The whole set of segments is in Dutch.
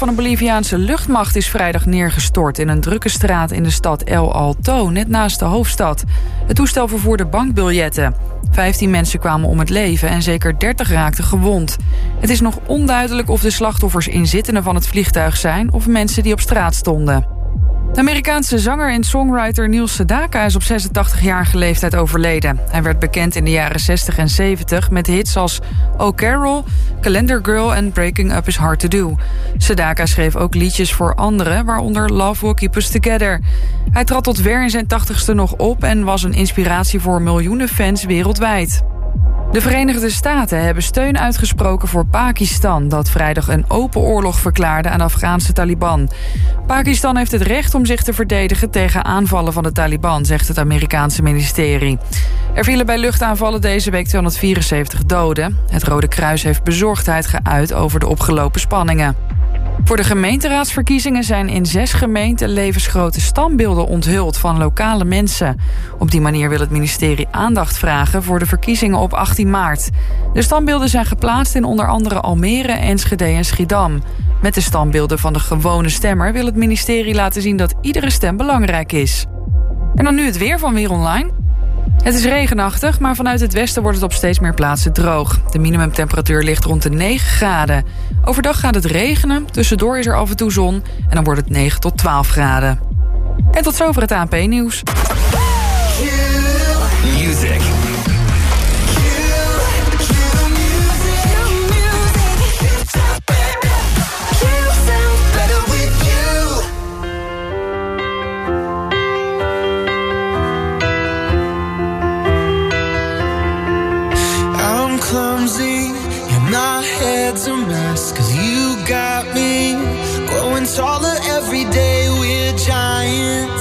van een Boliviaanse luchtmacht is vrijdag neergestort... in een drukke straat in de stad El Alto, net naast de hoofdstad. Het toestel vervoerde bankbiljetten. 15 mensen kwamen om het leven en zeker 30 raakten gewond. Het is nog onduidelijk of de slachtoffers inzittenden van het vliegtuig zijn... of mensen die op straat stonden. De Amerikaanse zanger en songwriter Niels Sedaka is op 86-jarige leeftijd overleden. Hij werd bekend in de jaren 60 en 70 met hits als Oh Carol, Calendar Girl en Breaking Up Is Hard To Do. Sedaka schreef ook liedjes voor anderen, waaronder Love Will Keep Us Together. Hij trad tot weer in zijn 80ste nog op en was een inspiratie voor miljoenen fans wereldwijd. De Verenigde Staten hebben steun uitgesproken voor Pakistan... dat vrijdag een open oorlog verklaarde aan de Afghaanse Taliban. Pakistan heeft het recht om zich te verdedigen tegen aanvallen van de Taliban... zegt het Amerikaanse ministerie. Er vielen bij luchtaanvallen deze week 274 doden. Het Rode Kruis heeft bezorgdheid geuit over de opgelopen spanningen. Voor de gemeenteraadsverkiezingen zijn in zes gemeenten levensgrote standbeelden onthuld van lokale mensen. Op die manier wil het ministerie aandacht vragen voor de verkiezingen op 18 maart. De standbeelden zijn geplaatst in onder andere Almere, Enschede en Schiedam. Met de standbeelden van de gewone stemmer wil het ministerie laten zien dat iedere stem belangrijk is. En dan nu het weer van Weer Online. Het is regenachtig, maar vanuit het westen wordt het op steeds meer plaatsen droog. De minimumtemperatuur ligt rond de 9 graden. Overdag gaat het regenen, tussendoor is er af en toe zon... en dan wordt het 9 tot 12 graden. En tot zover het ANP-nieuws. It's a mess, cause you got me growing taller every day. We're giants.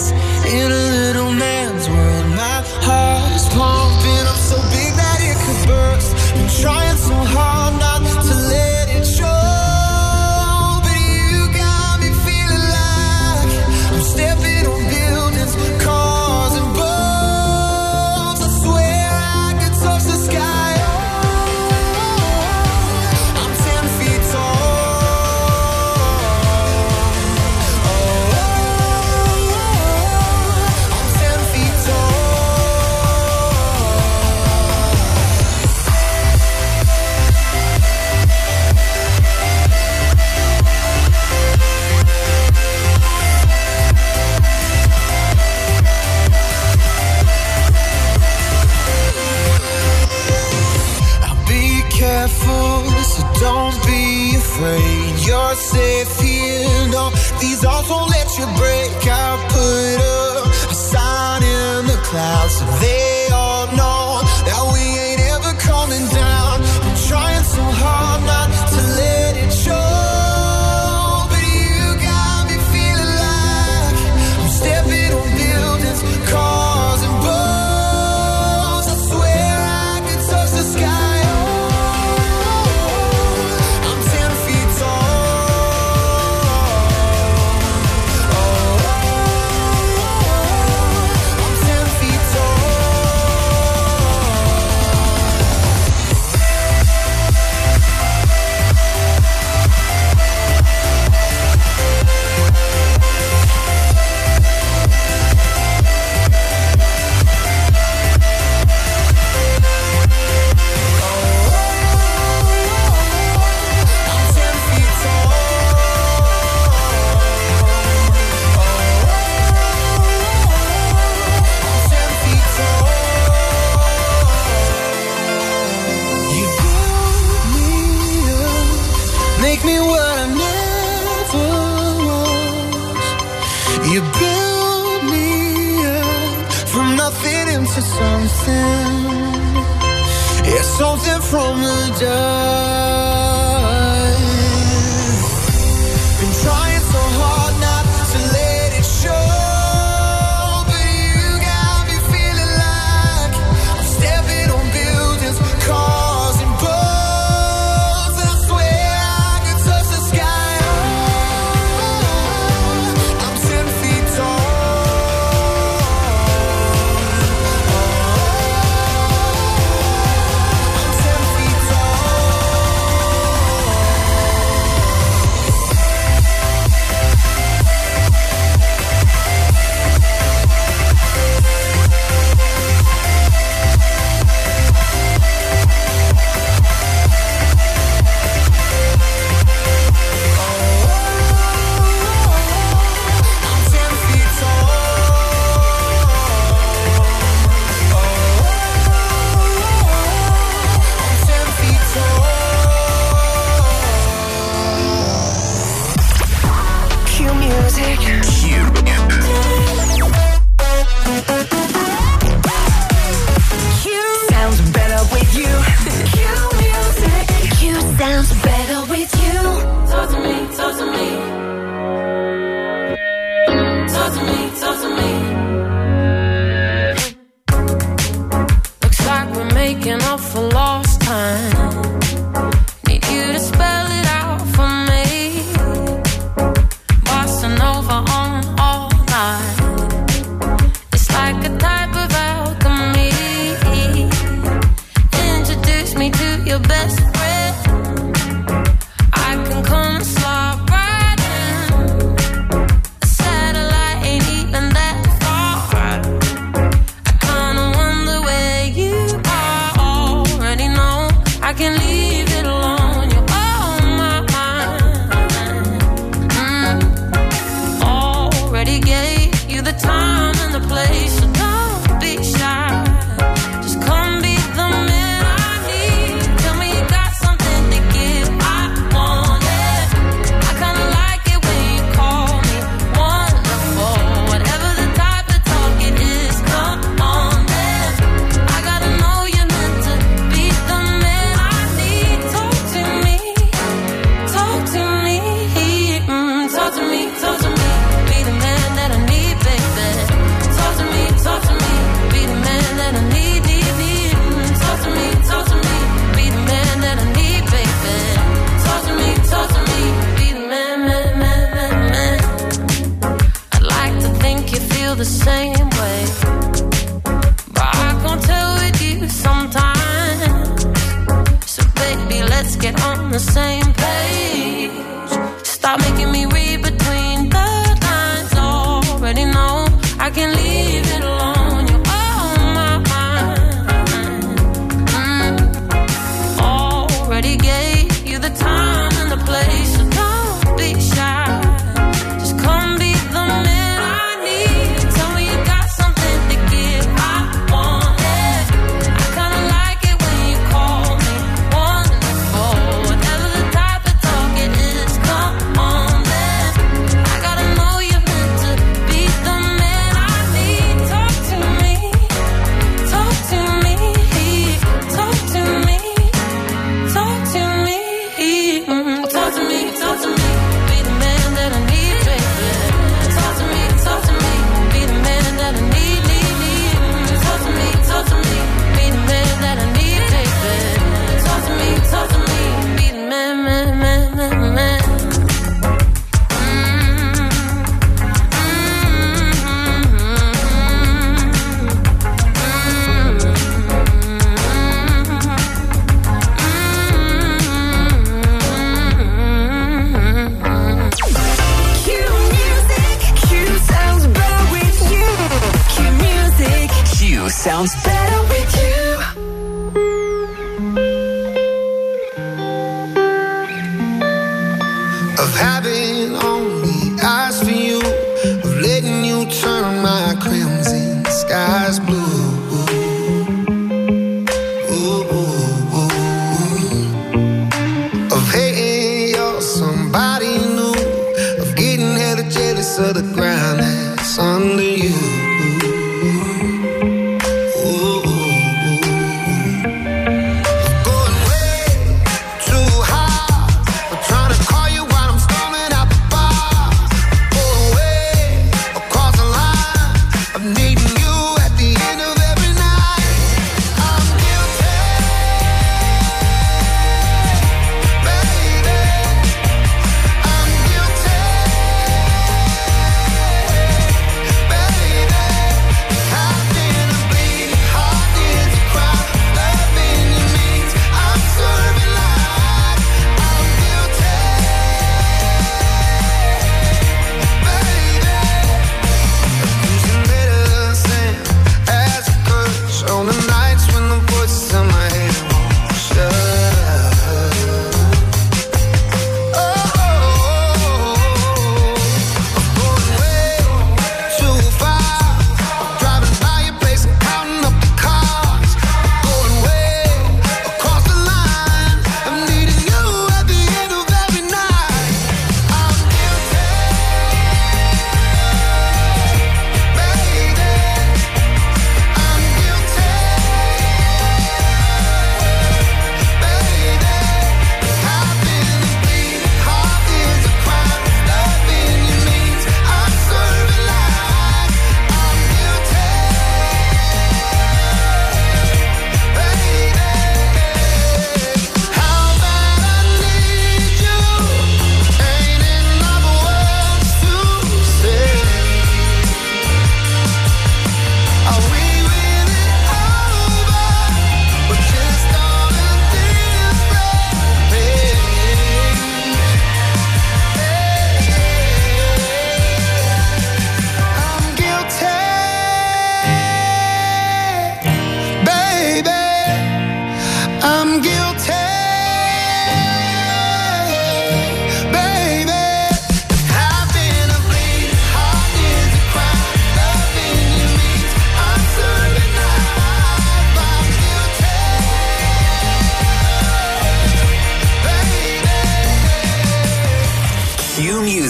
Make me what I never was. You build me up from nothing into something. Yeah, something from the dust.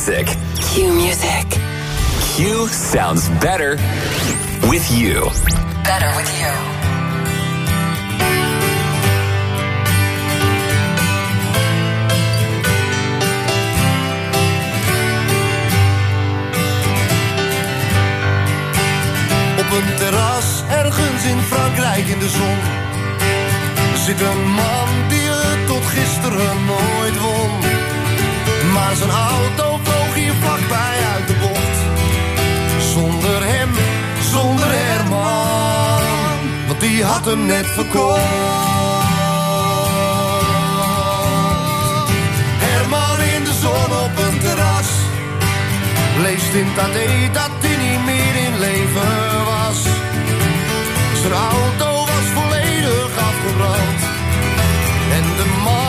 music. Q music. Q sounds better with you. Better with you. op een terras ergens in Frankrijk in de zon. Zit een man die het tot gisteren nooit won zijn auto vloog hier vlakbij uit de bocht. Zonder hem, zonder Herman, want die had hem net verkocht. Herman in de zon op een terras, leest in Tadee dat hij niet meer in leven was. Zijn auto was volledig afgebrand en de man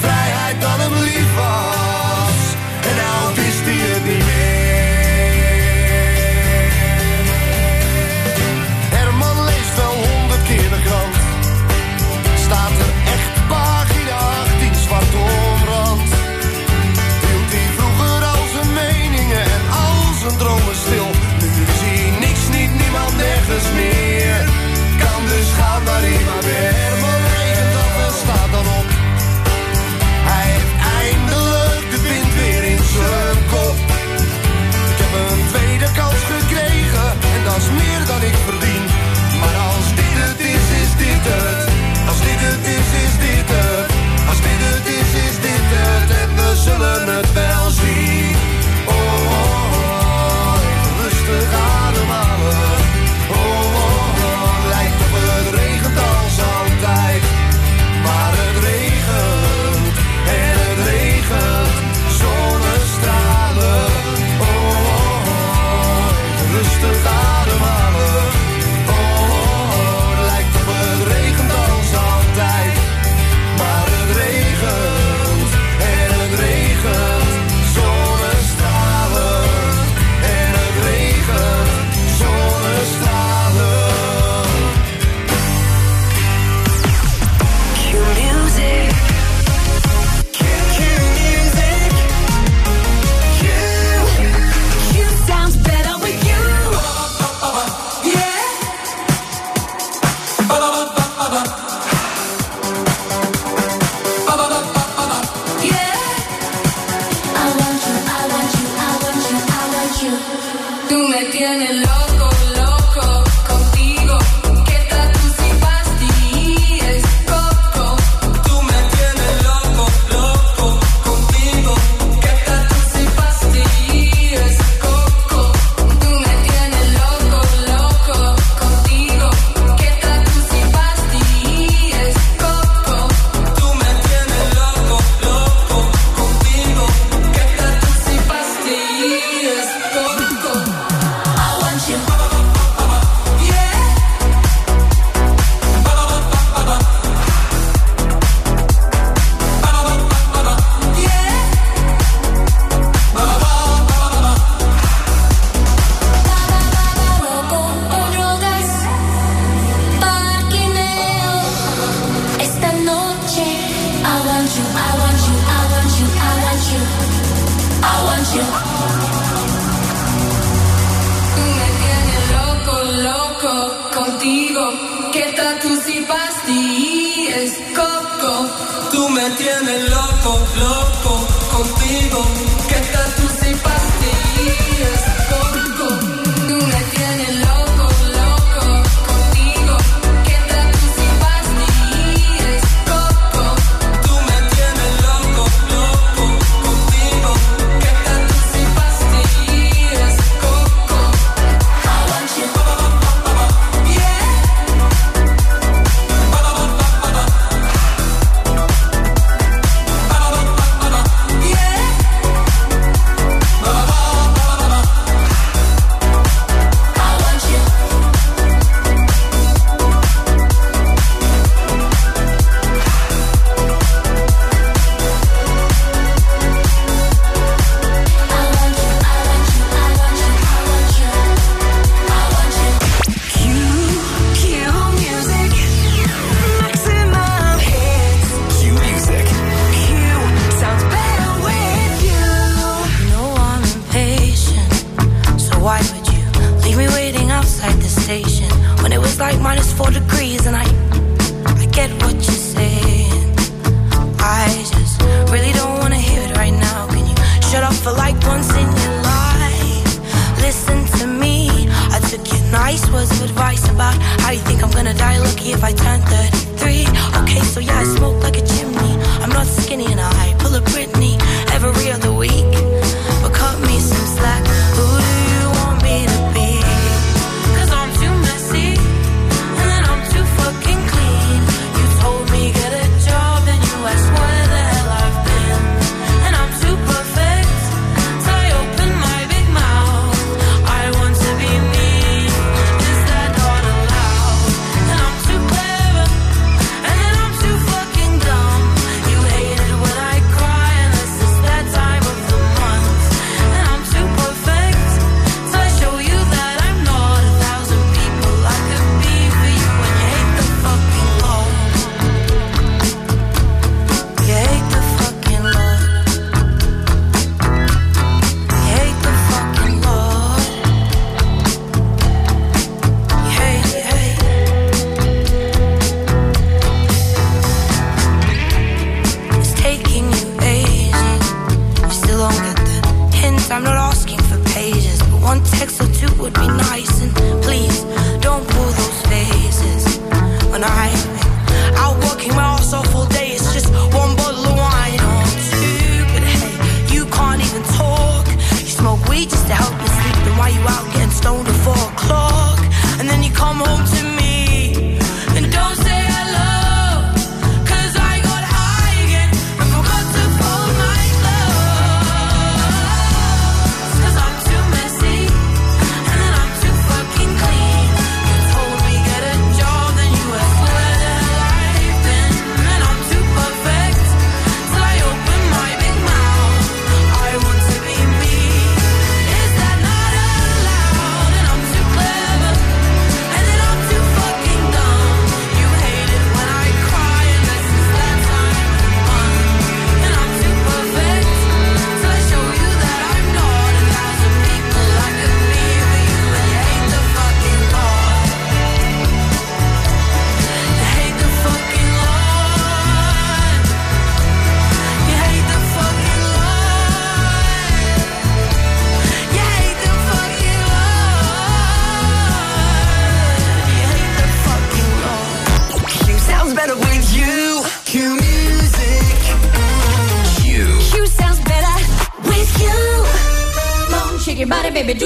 vrijheid dan hem lief was.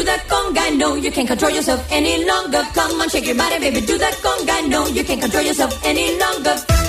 do the conga. No, you can't control yourself any longer. Come on, shake your body, baby, do the conga. No, you can't control yourself any longer.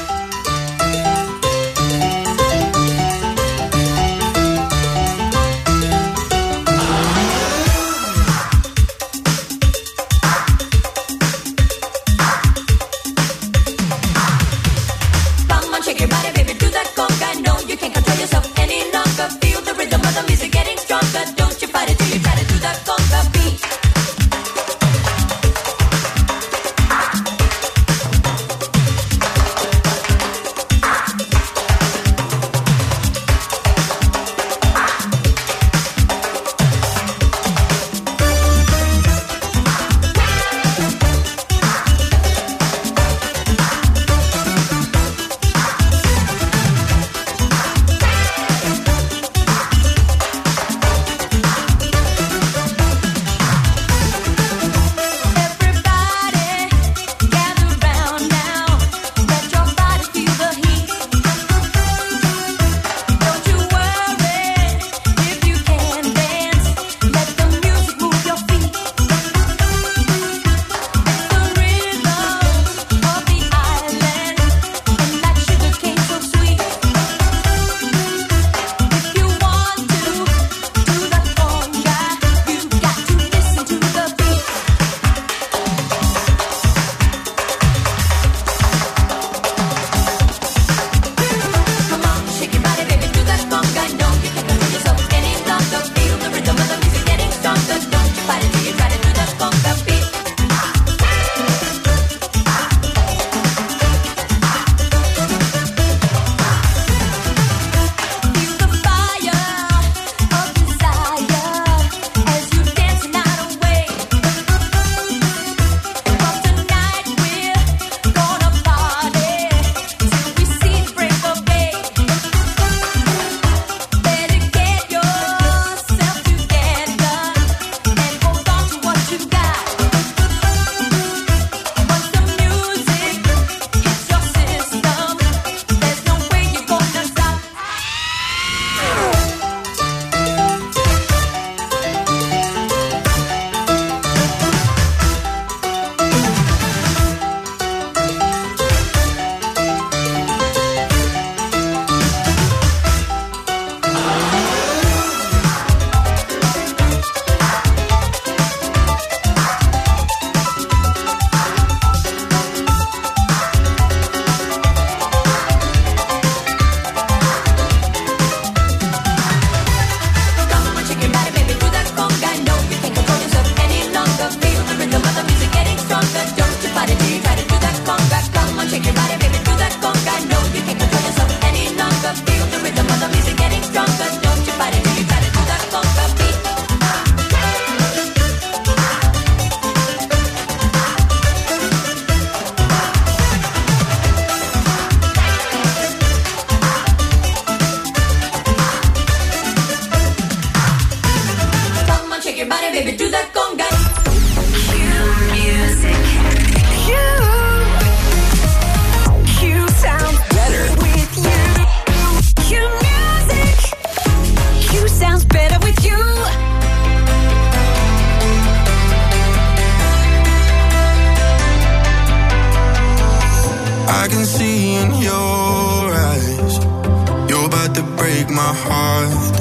break my heart.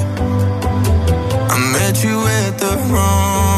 I met you at the wrong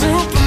super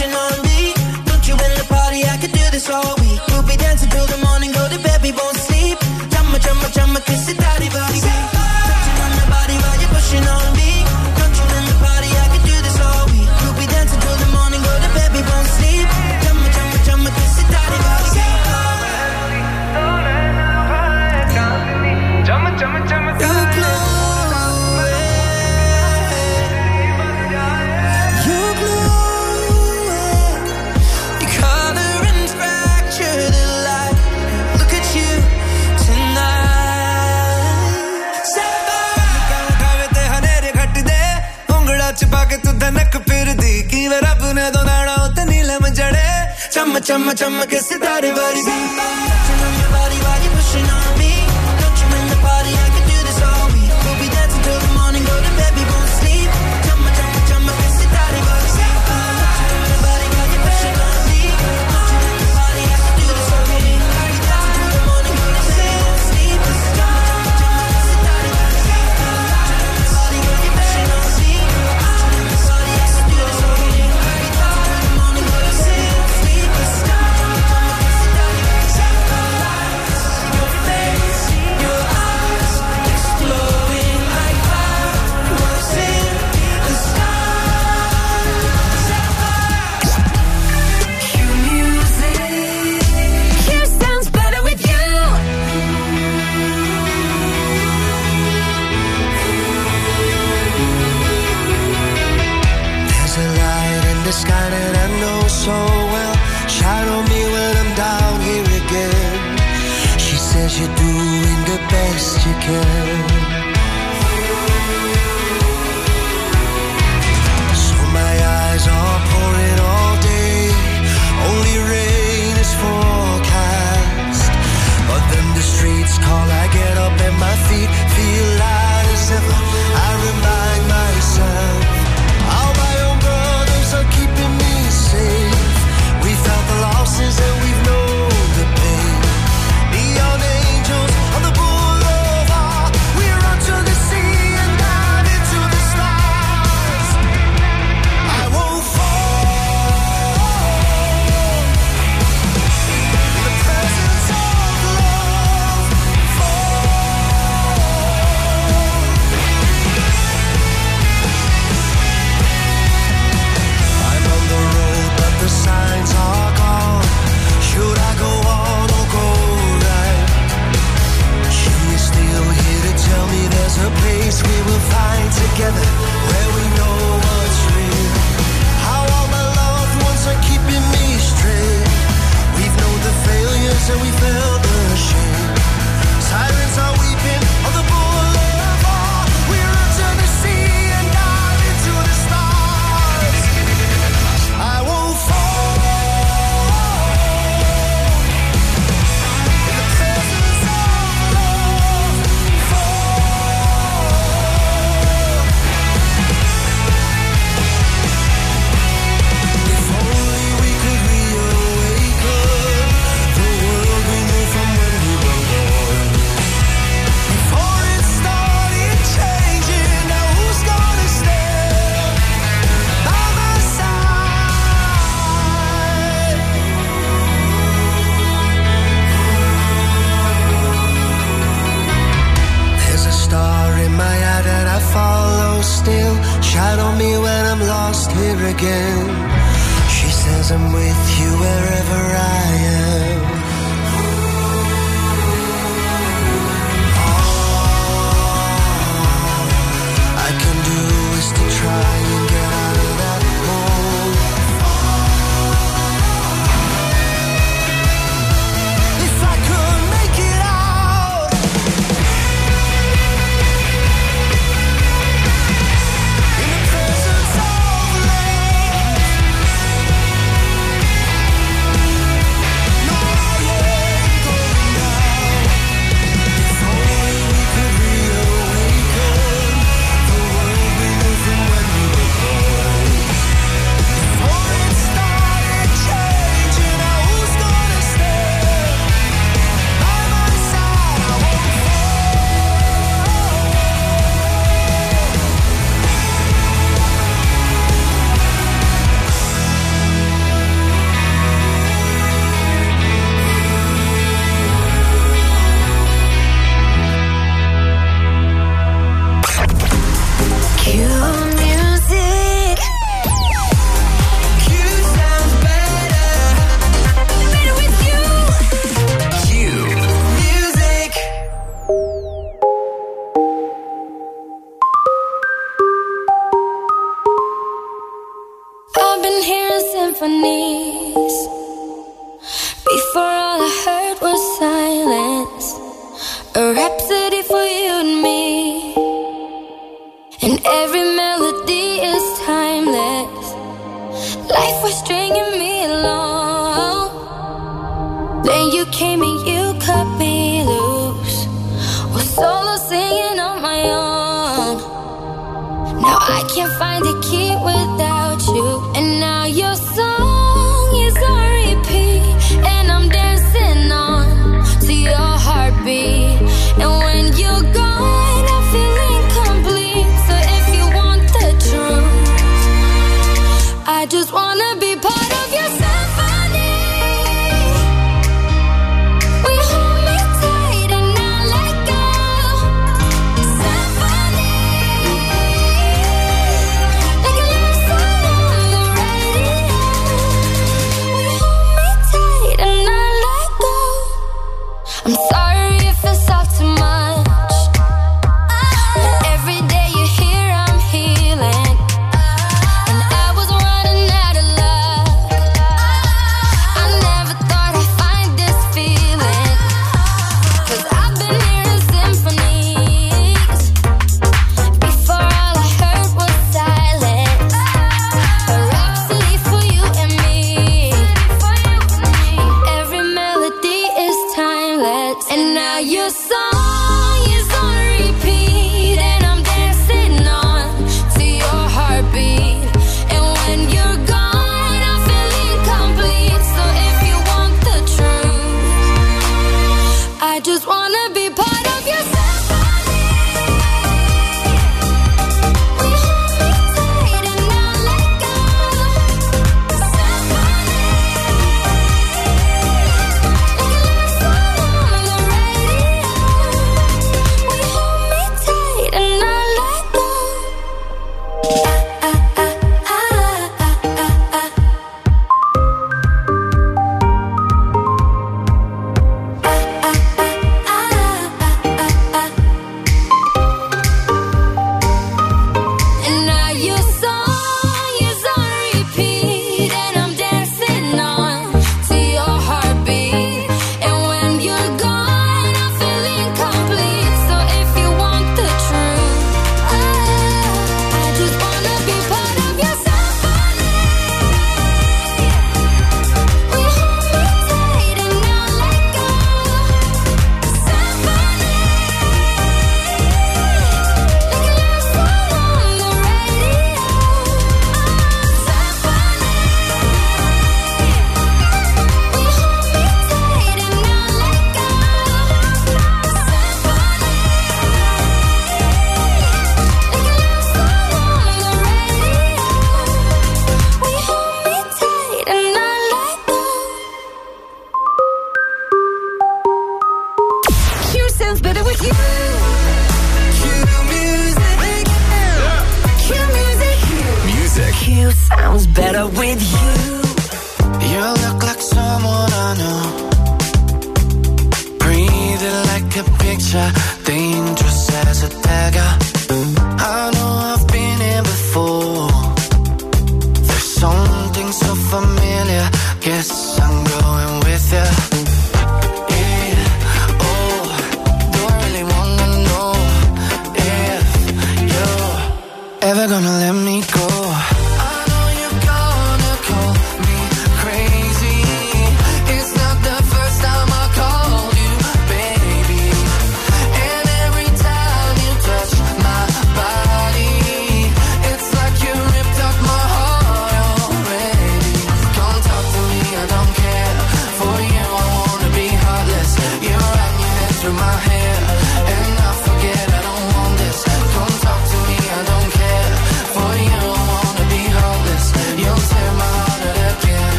watching on me. Put you in the party, I could do this all week. We'll be dancing till the morning, go to bed, we won't sleep. Jumma, jumma, jumma, kiss it. चम चम चम के सितारे बारी care lost here again. She says I'm with you wherever I came and you cut me loose. Was solo singing on my own. Now I can't find a key with.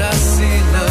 just see the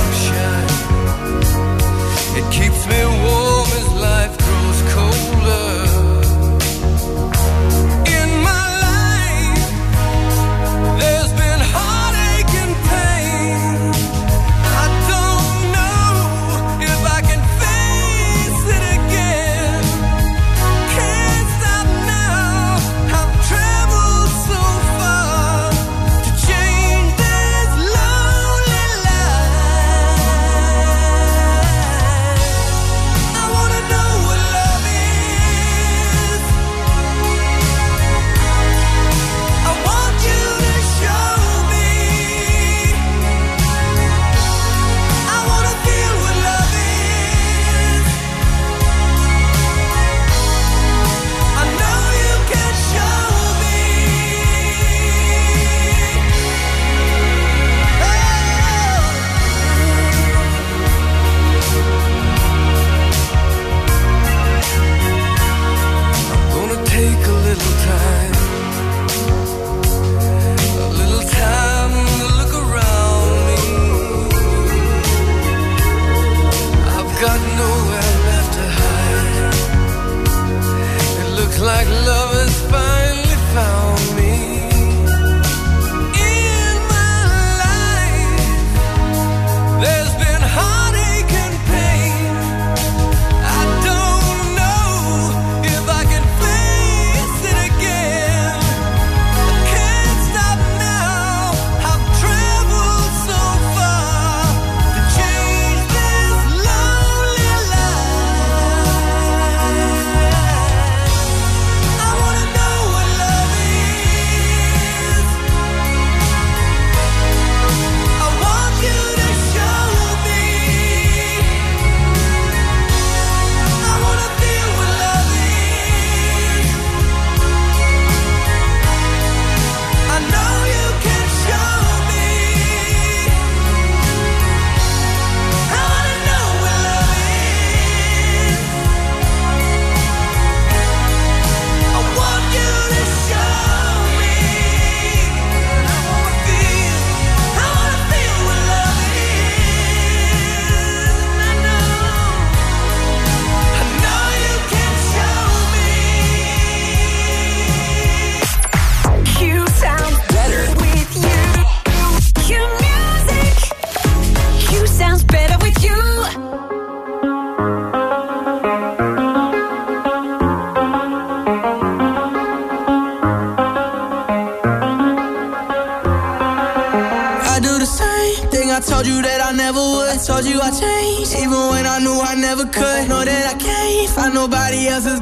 glasses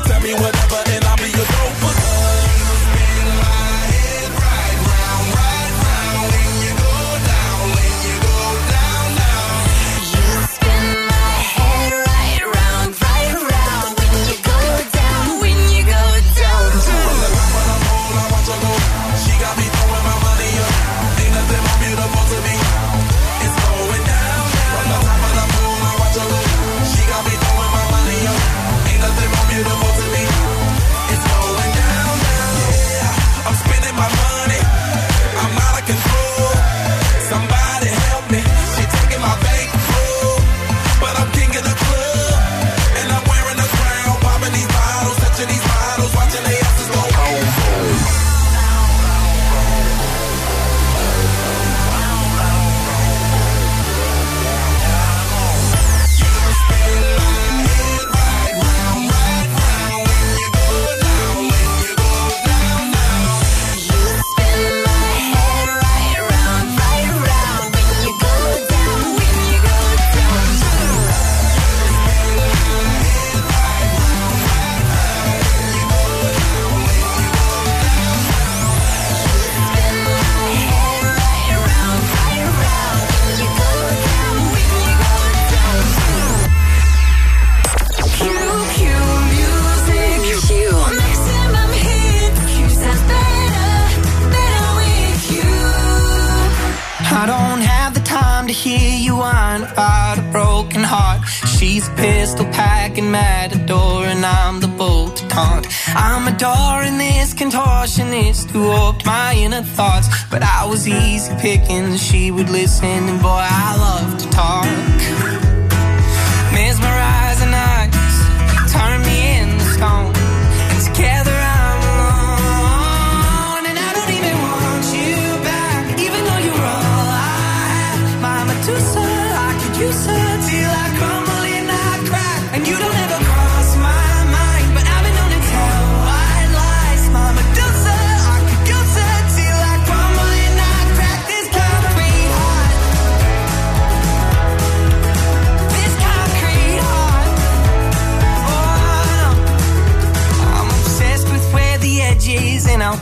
who walked my inner thoughts. But I was easy picking, she would listen, and boy, I love to talk.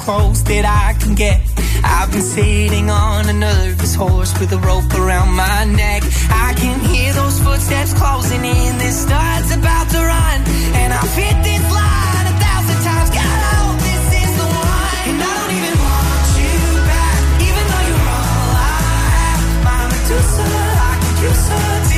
close that I can get. I've been sitting on a nervous horse with a rope around my neck. I can hear those footsteps closing in. This starts about to run, and I've hit this line a thousand times. God, I hope this is the one. And I don't even want you back, even though you're all I have. I'm a deucer, I can do so.